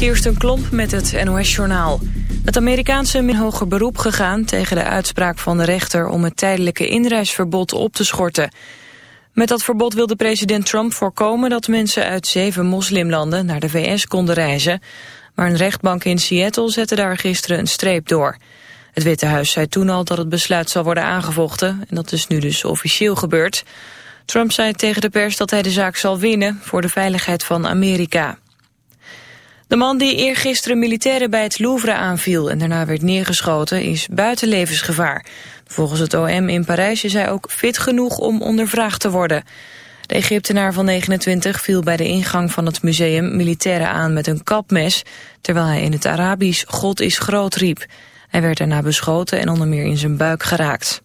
Kirsten Klomp met het NOS-journaal. Het Amerikaanse in hoger beroep gegaan tegen de uitspraak van de rechter... om het tijdelijke inreisverbod op te schorten. Met dat verbod wilde president Trump voorkomen... dat mensen uit zeven moslimlanden naar de VS konden reizen. Maar een rechtbank in Seattle zette daar gisteren een streep door. Het Witte Huis zei toen al dat het besluit zal worden aangevochten... en dat is nu dus officieel gebeurd... Trump zei tegen de pers dat hij de zaak zal winnen voor de veiligheid van Amerika. De man die eergisteren militairen bij het Louvre aanviel en daarna werd neergeschoten is buiten levensgevaar. Volgens het OM in Parijs is hij ook fit genoeg om ondervraagd te worden. De Egyptenaar van 29 viel bij de ingang van het museum militairen aan met een kapmes, terwijl hij in het Arabisch God is groot riep. Hij werd daarna beschoten en onder meer in zijn buik geraakt.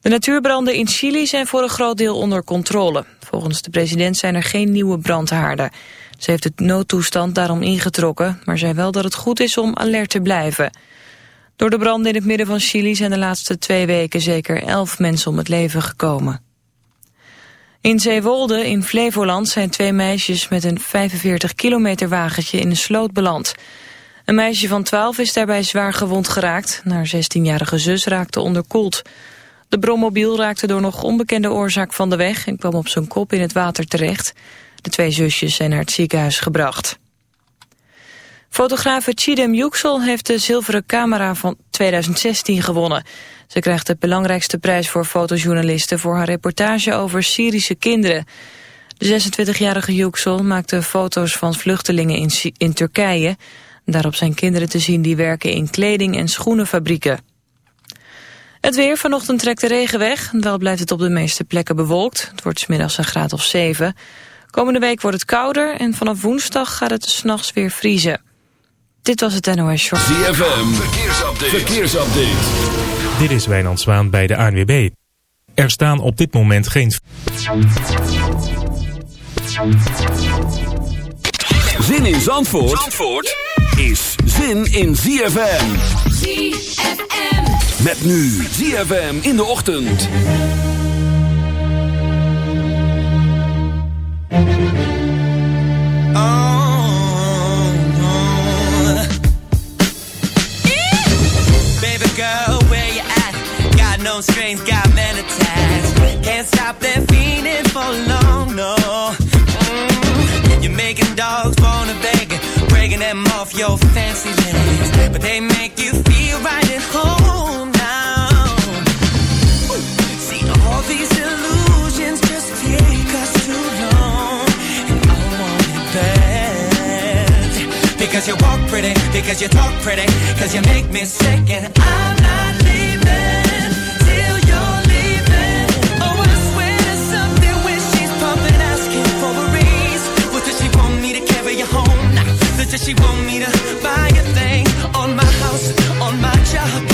De natuurbranden in Chili zijn voor een groot deel onder controle. Volgens de president zijn er geen nieuwe brandhaarden. Ze heeft het noodtoestand daarom ingetrokken, maar zei wel dat het goed is om alert te blijven. Door de branden in het midden van Chili zijn de laatste twee weken zeker elf mensen om het leven gekomen. In Zeewolde in Flevoland zijn twee meisjes met een 45 kilometer wagentje in een sloot beland. Een meisje van 12 is daarbij zwaar gewond geraakt. Haar 16-jarige zus raakte onderkoeld. De brommobiel raakte door nog onbekende oorzaak van de weg... en kwam op zijn kop in het water terecht. De twee zusjes zijn naar het ziekenhuis gebracht. Fotografe Chidem Yüksel heeft de zilveren camera van 2016 gewonnen. Ze krijgt de belangrijkste prijs voor fotojournalisten... voor haar reportage over Syrische kinderen. De 26-jarige Yüksel maakte foto's van vluchtelingen in, in Turkije. Daarop zijn kinderen te zien die werken in kleding- en schoenenfabrieken. Het weer, vanochtend trekt de regen weg. Wel blijft het op de meeste plekken bewolkt. Het wordt smiddags een graad of 7. Komende week wordt het kouder en vanaf woensdag gaat het s'nachts weer vriezen. Dit was het NOS Short. ZFM, verkeersupdate. verkeersupdate. Dit is Wijnand Zwaan bij de ANWB. Er staan op dit moment geen... Zin in Zandvoort, Zandvoort is zin in ZFM. ZFM. Met nu ZFM in de ochtend. Your fancy legs. But they make you feel right at home Because you walk pretty, because you talk pretty, because you make me sick. And I'm not leaving till you're leaving. Oh, I swear to something when she's pumping, asking for a raise. What does she want me to carry you home? Does she want me to buy a thing? On my house, on my job,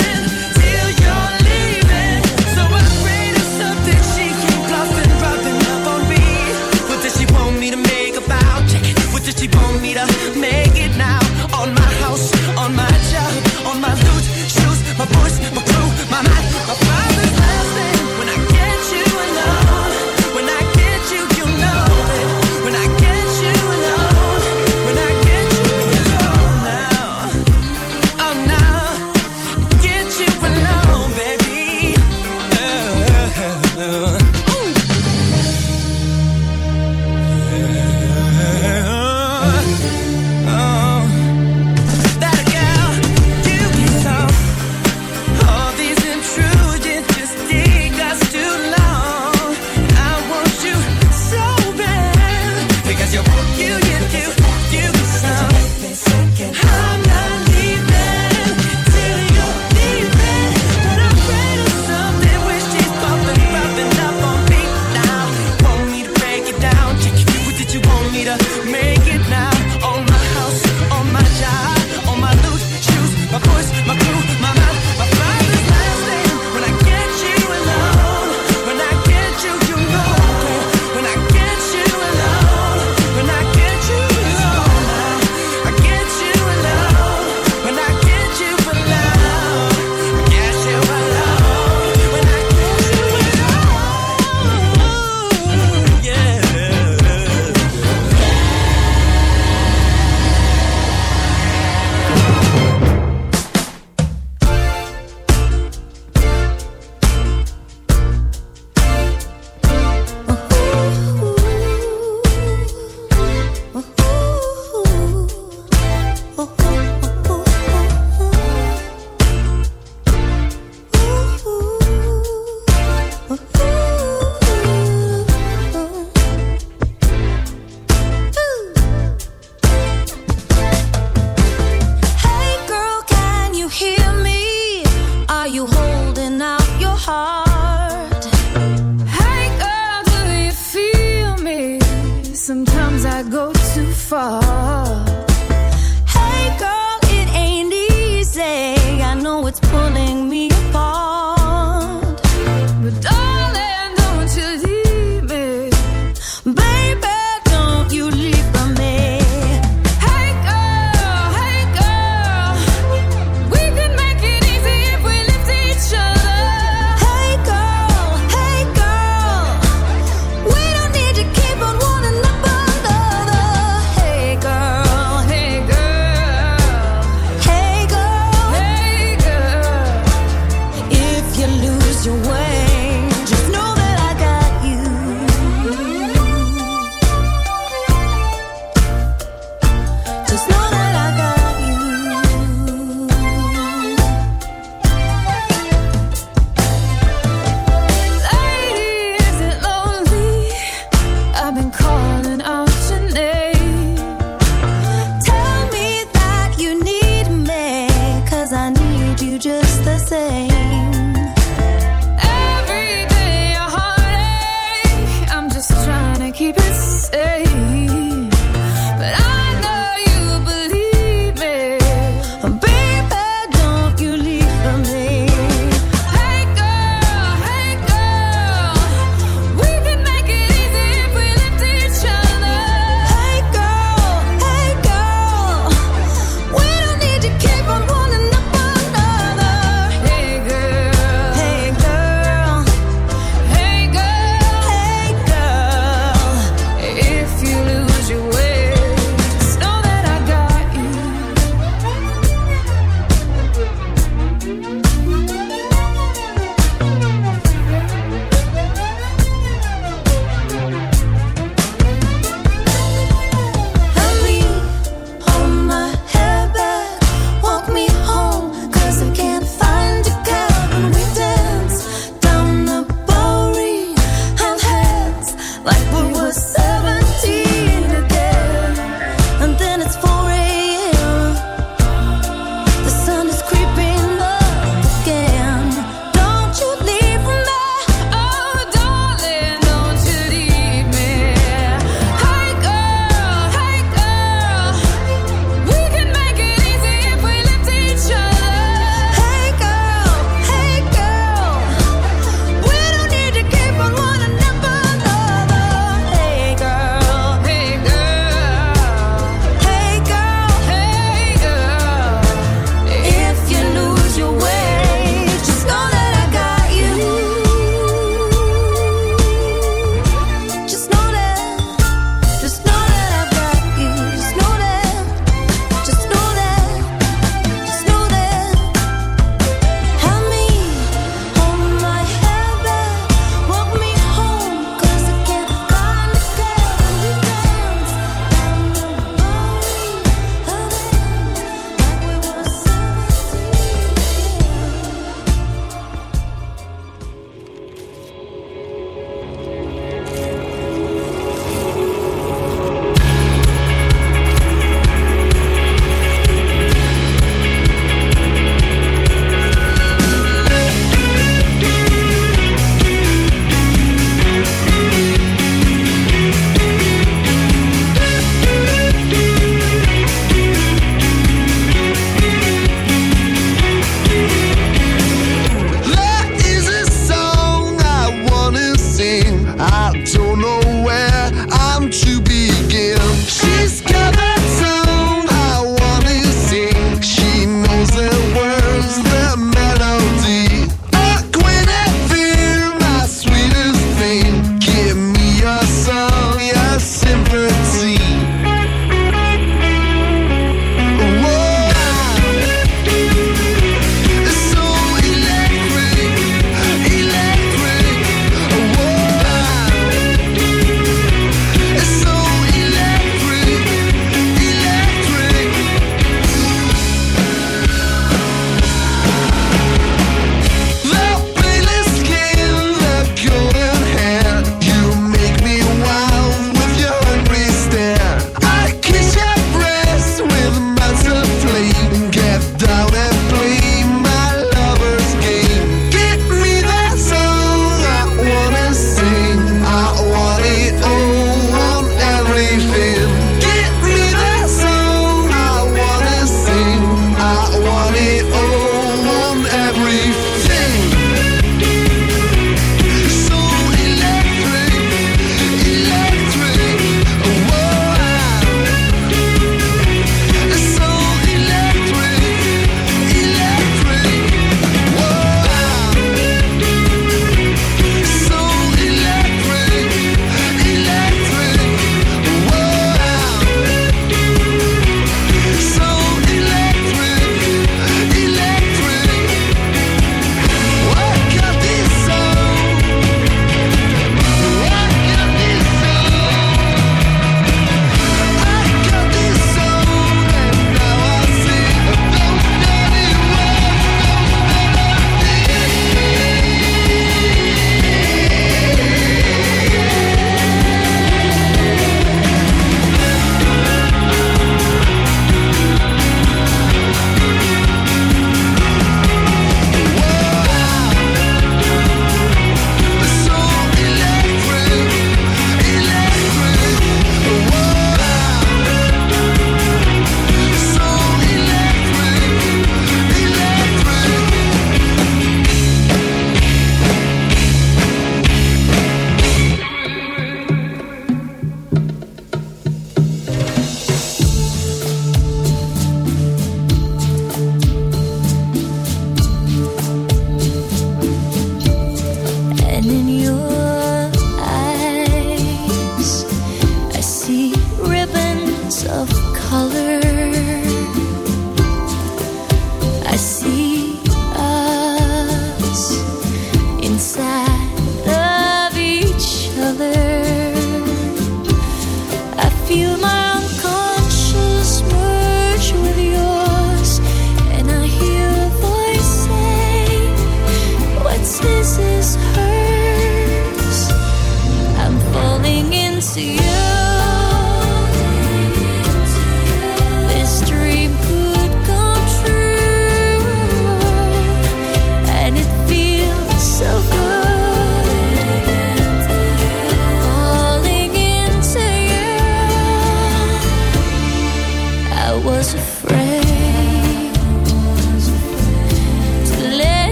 keep on me to make it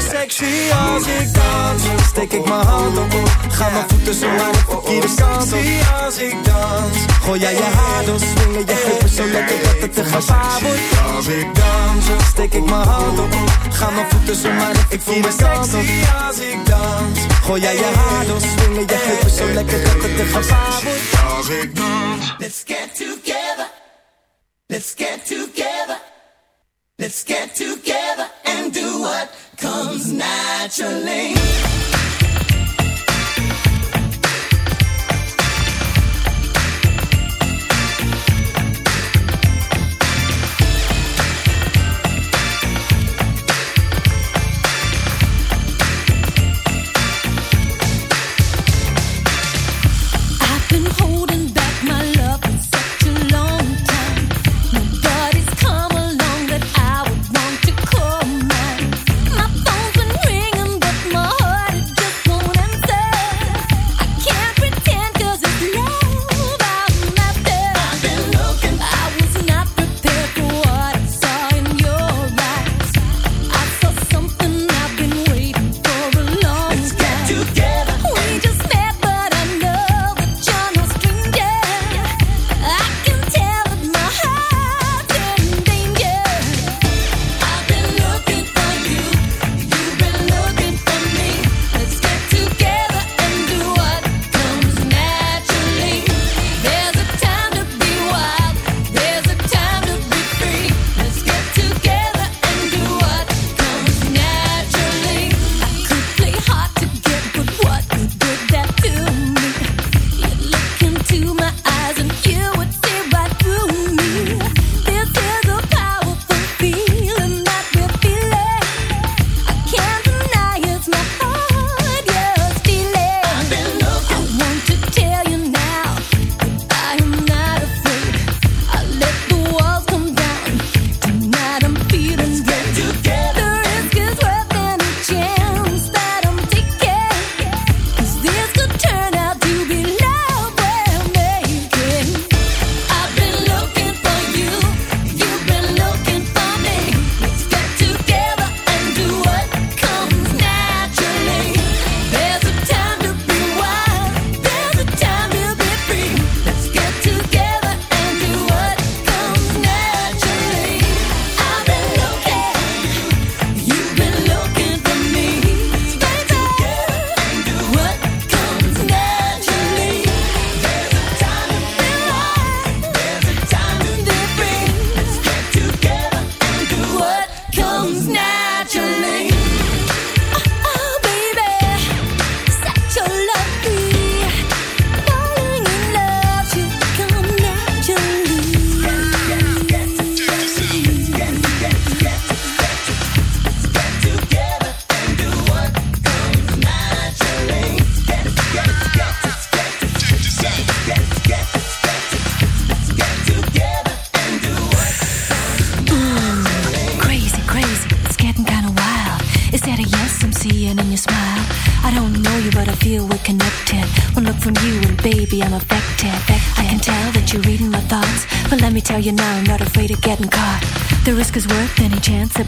Sexy als ik dans. Steek ik mijn hand op, ga mijn voeten zo naar de verkeerde kant op. als ik dans. Gooi jij je haar door, swingen je heupen zo lekker dat het te gevaar wordt. Als ik dans, steek ik mijn hand op, ga mijn voeten zo naar de verkeerde kant op. als ik dans. Gooi jij je haar door, swingen je heupen zo lekker dat het te gevaar wordt. Als ik dans. Let's get together. Let's get together. Let's get together and do what comes naturally.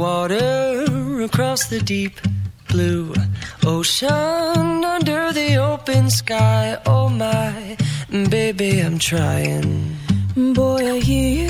water across the deep blue ocean under the open sky. Oh my, baby, I'm trying. Boy, I hear you